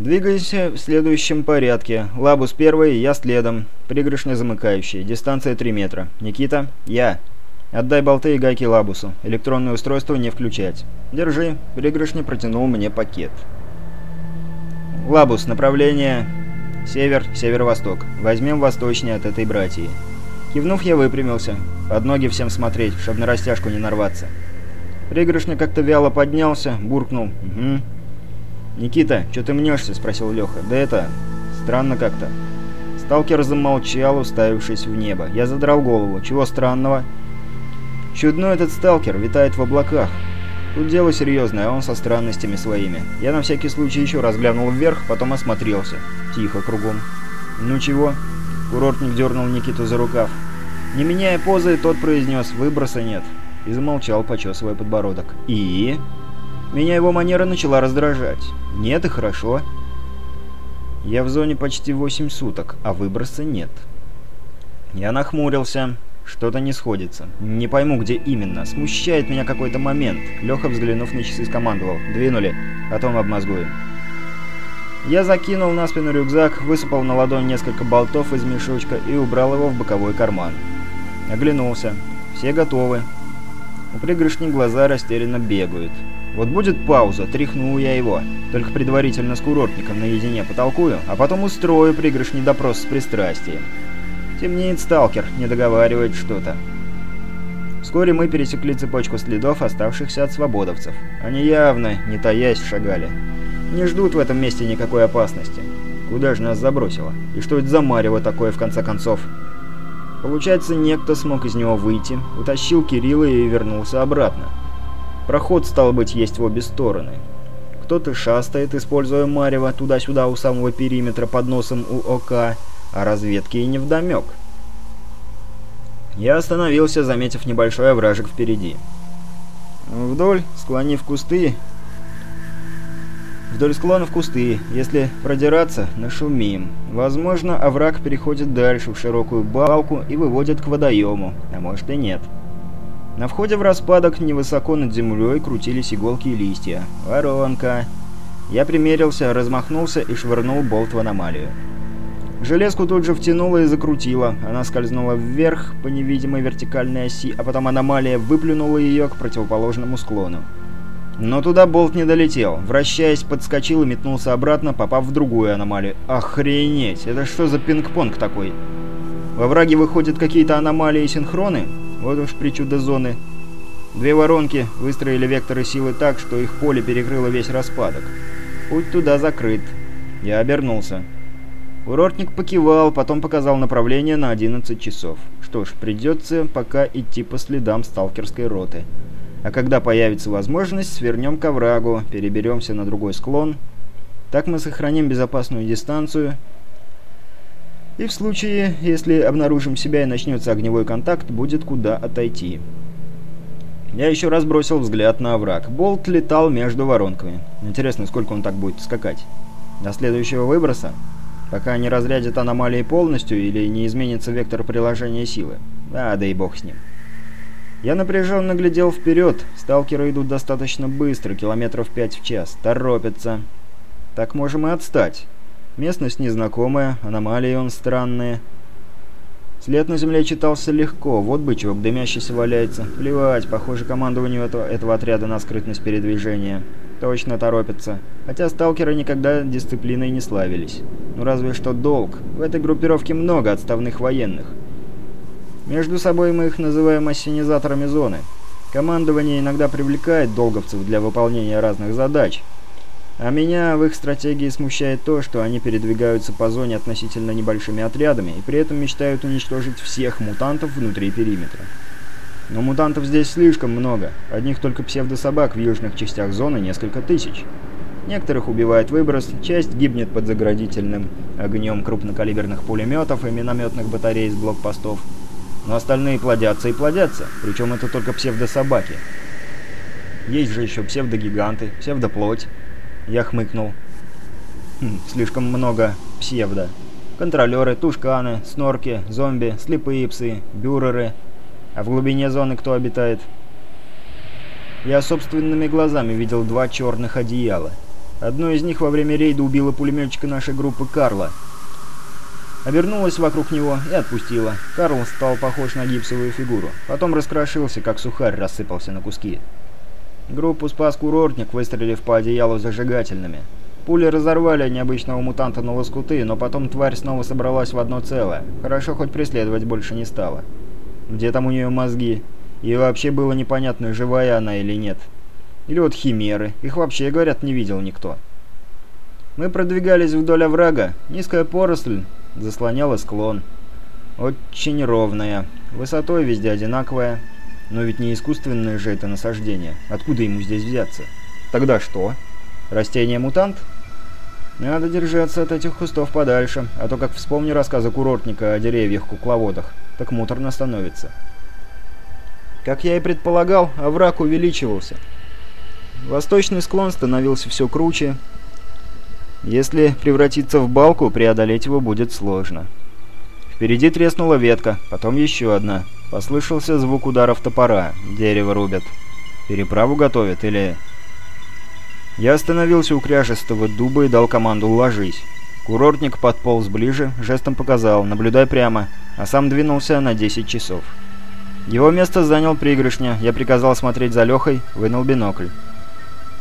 Двигайся в следующем порядке. Лабус первый, я следом. Пригоршня замыкающий. Дистанция 3 метра. Никита? Я. Отдай болты и гайки Лабусу. Электронное устройство не включать. Держи. Пригоршня протянул мне пакет. Лабус, направление... Север, северо-восток. Возьмем восточнее от этой братии. Кивнув, я выпрямился. Под ноги всем смотреть, чтобы на растяжку не нарваться. Пригоршня как-то вяло поднялся, буркнул. «Угу». «Никита, что ты мнешься?» – спросил Леха. «Да это... странно как-то». Сталкер замолчал, уставившись в небо. Я задрал голову. «Чего странного?» «Чудно этот сталкер, витает в облаках. Тут дело серьезное, а он со странностями своими. Я на всякий случай еще раз глянул вверх, потом осмотрелся. Тихо кругом. «Ну чего?» Курортник дернул Никиту за рукав. Не меняя позы, тот произнес «выброса нет» и замолчал, почесывая подбородок. «И?» Меня его манера начала раздражать. Нет и хорошо. Я в зоне почти 8 суток, а выброса нет. Я нахмурился. Что-то не сходится. Не пойму, где именно. Смущает меня какой-то момент. Леха, взглянув на часы, скомандовал. «Двинули. Потом обмозгуем». Я закинул на спину рюкзак, высыпал на ладонь несколько болтов из мешочка и убрал его в боковой карман. Оглянулся. Все готовы. У пригоршни глаза растерянно бегают. Вот будет пауза, тряхну я его. Только предварительно с курортником наедине потолкую, а потом устрою пригоршний допрос с пристрастием. Темнеет сталкер, не договаривает что-то. Вскоре мы пересекли цепочку следов, оставшихся от свободовцев. Они явно, не таясь, шагали. Не ждут в этом месте никакой опасности. Куда же нас забросило? И что это за марево такое, в конце концов? Получается, некто смог из него выйти, утащил Кирилла и вернулся обратно. Проход, стал быть, есть в обе стороны. Кто-то шастает, используя марево, туда-сюда у самого периметра под носом у ОК, а разведки и невдомек. Я остановился, заметив небольшой овражек впереди. Вдоль, склонив кусты, Вдоль склонов кусты. Если продираться, нашумим. Возможно, овраг переходит дальше в широкую балку и выводит к водоему, а может и нет. На входе в распадок невысоко над землей крутились иголки и листья. Воронка. Я примерился, размахнулся и швырнул болт в аномалию. Железку тут же втянуло и закрутило. Она скользнула вверх по невидимой вертикальной оси, а потом аномалия выплюнула ее к противоположному склону. Но туда болт не долетел. Вращаясь, подскочил и метнулся обратно, попав в другую аномалию. Охренеть! Это что за пинг-понг такой? Во враге выходят какие-то аномалии и синхроны? Вот уж причуда зоны. Две воронки выстроили векторы силы так, что их поле перекрыло весь распадок. Путь туда закрыт. Я обернулся. Курортник покивал, потом показал направление на 11 часов. Что ж, придется пока идти по следам сталкерской роты. А когда появится возможность, свернем к оврагу, переберемся на другой склон. Так мы сохраним безопасную дистанцию и в случае, если обнаружим себя и начнется огневой контакт, будет куда отойти. Я еще раз бросил взгляд на овраг. Болт летал между воронками. Интересно, сколько он так будет скакать? До следующего выброса? Пока не разрядит аномалии полностью или не изменится вектор приложения силы. А, да и бог с ним. Я напряженно глядел вперед. Сталкеры идут достаточно быстро, километров 5 в час. Торопятся. Так можем и отстать. Местность незнакомая, аномалии он странные. След на земле читался легко. Вот бычок, дымящийся валяется. Плевать, похоже, командованию этого, этого отряда на скрытность передвижения. Точно торопятся. Хотя сталкеры никогда дисциплиной не славились. Ну разве что долг. В этой группировке много отставных военных. Между собой мы их называем ассенизаторами зоны. Командование иногда привлекает долговцев для выполнения разных задач, а меня в их стратегии смущает то, что они передвигаются по зоне относительно небольшими отрядами и при этом мечтают уничтожить всех мутантов внутри периметра. Но мутантов здесь слишком много. Одних только псевдособак в южных частях зоны несколько тысяч. Некоторых убивает выброс, часть гибнет под заградительным огнем крупнокалиберных пулеметов и минометных батарей с блокпостов. Но остальные плодятся и плодятся, причем это только псевдособаки. Есть же еще псевдогиганты, псевдоплоть. Я хмыкнул. Хм, слишком много псевдо. Контролеры, тушканы, снорки, зомби, слепые псы, бюреры. А в глубине зоны кто обитает? Я собственными глазами видел два черных одеяла. Одно из них во время рейда убило пулеметчика нашей группы Карла. Обернулась вокруг него и отпустила. Карл стал похож на гипсовую фигуру. Потом раскрошился, как сухарь рассыпался на куски. Группу спас курортник, выстрелив по одеялу зажигательными. Пули разорвали необычного мутанта на лоскуты, но потом тварь снова собралась в одно целое. Хорошо, хоть преследовать больше не стала. Где там у нее мозги? И вообще было непонятно, живая она или нет. Или вот химеры. Их вообще, говорят, не видел никто. Мы продвигались вдоль оврага. Низкая поросль заслоняла склон. Очень ровная. Высотой везде одинаковая. Но ведь не искусственное же это насаждение. Откуда ему здесь взяться? Тогда что? Растение-мутант? Надо держаться от этих кустов подальше, а то как вспомню рассказы курортника о деревьях-кукловодах, так муторно становится. Как я и предполагал, овраг увеличивался. Восточный склон становился все круче. Если превратиться в балку, преодолеть его будет сложно. Впереди треснула ветка, потом еще одна. Послышался звук ударов топора. Дерево рубят. Переправу готовят или... Я остановился у кряжестого дуба и дал команду «ложись». Курортник подполз ближе, жестом показал «наблюдай прямо», а сам двинулся на 10 часов. Его место занял пригоршня, я приказал смотреть за Лехой, вынул бинокль.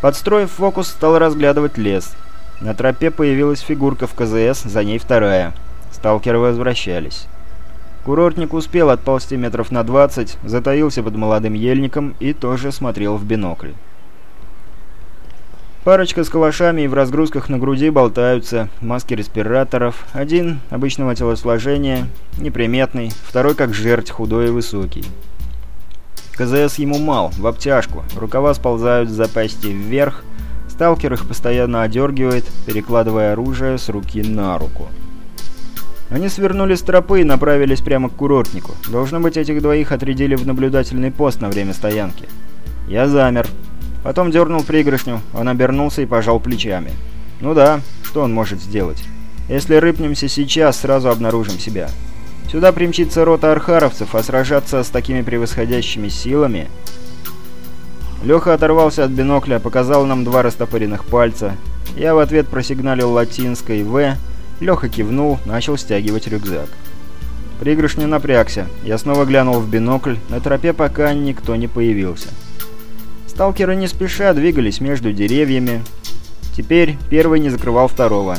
Подстроив фокус, стал разглядывать лес. На тропе появилась фигурка в КЗС, за ней вторая. Сталкеры возвращались. Курортник успел отползти метров на 20, затаился под молодым ельником и тоже смотрел в бинокль. Парочка с калашами и в разгрузках на груди болтаются, маски респираторов. Один обычного телосложения, неприметный, второй как жерть, худой и высокий. КЗС ему мал, в обтяжку, рукава сползают с запястья вверх, сталкер их постоянно одергивает, перекладывая оружие с руки на руку. Они свернули с тропы и направились прямо к курортнику. Должно быть, этих двоих отрядили в наблюдательный пост на время стоянки. Я замер. Потом дернул пригоршню, он обернулся и пожал плечами. Ну да, что он может сделать? Если рыпнемся сейчас, сразу обнаружим себя. Сюда примчится рота архаровцев, а сражаться с такими превосходящими силами... Леха оторвался от бинокля, показал нам два растопыренных пальца. Я в ответ просигналил латинской «В». Леха кивнул, начал стягивать рюкзак. Пригоршня напрягся. Я снова глянул в бинокль. На тропе пока никто не появился. Сталкеры не спеша двигались между деревьями. Теперь первый не закрывал второго.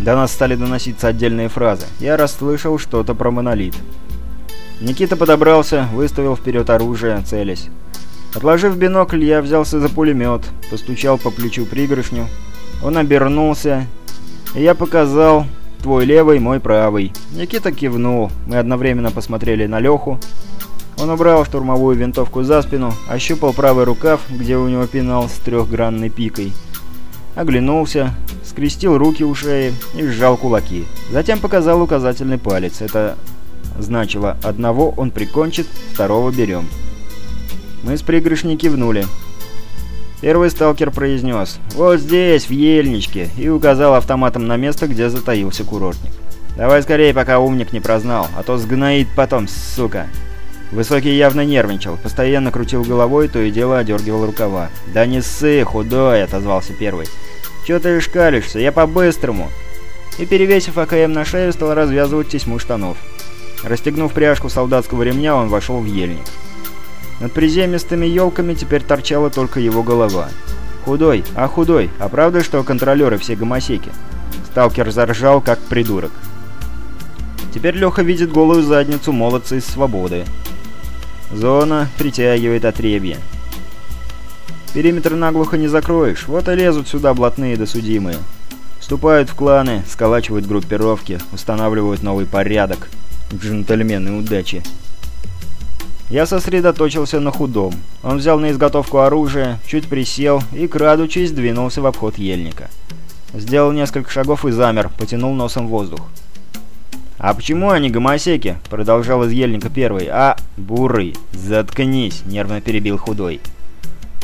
До нас стали доноситься отдельные фразы. Я расслышал что-то про монолит. Никита подобрался, выставил вперед оружие, целясь. Отложив бинокль, я взялся за пулемет, постучал по плечу пригоршню. Он обернулся, и я показал «твой левый, мой правый». Никита кивнул, мы одновременно посмотрели на Леху. Он убрал штурмовую винтовку за спину, ощупал правый рукав, где у него пенал с трехгранной пикой. Оглянулся, скрестил руки у шеи и сжал кулаки. Затем показал указательный палец. Это значило, одного он прикончит, второго берем. Мы с пригрышней кивнули. Первый сталкер произнес «Вот здесь, в ельничке», и указал автоматом на место, где затаился курортник. «Давай скорее, пока умник не прознал, а то сгноит потом, сука!» Высокий явно нервничал, постоянно крутил головой, то и дело одергивал рукава. «Да не ссы, худой!» — отозвался первый. «Чё ты шкалишься? Я по-быстрому!» И, перевесив АКМ на шею, стал развязывать тесьму штанов. Расстегнув пряжку солдатского ремня, он вошел в ельник. Над приземистыми елками теперь торчала только его голова. «Худой, а худой, а правда, что контролеры все гомосеки?» Сталкер заржал, как придурок. Теперь Леха видит голую задницу молодца из свободы. Зона притягивает отребье. Периметр наглухо не закроешь, вот и лезут сюда блатные досудимые. Вступают в кланы, сколачивают группировки, устанавливают новый порядок. Джентльмены удачи. Я сосредоточился на худом. Он взял на изготовку оружие, чуть присел и, крадучись, двинулся в обход ельника. Сделал несколько шагов и замер, потянул носом воздух. «А почему они гомосеки?» — продолжал из ельника первый. «А, бурый, заткнись!» — нервно перебил худой.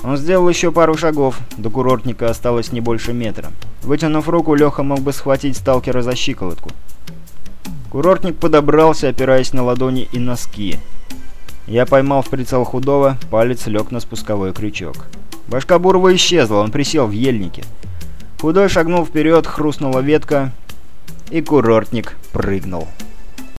Он сделал еще пару шагов, до курортника осталось не больше метра. Вытянув руку, Леха мог бы схватить сталкера за щиколотку. Курортник подобрался, опираясь на ладони и носки. Я поймал в прицел худого, палец лег на спусковой крючок. Башка Бурова исчезла, он присел в ельнике. Худой шагнул вперед, хрустнула ветка, и курортник прыгнул.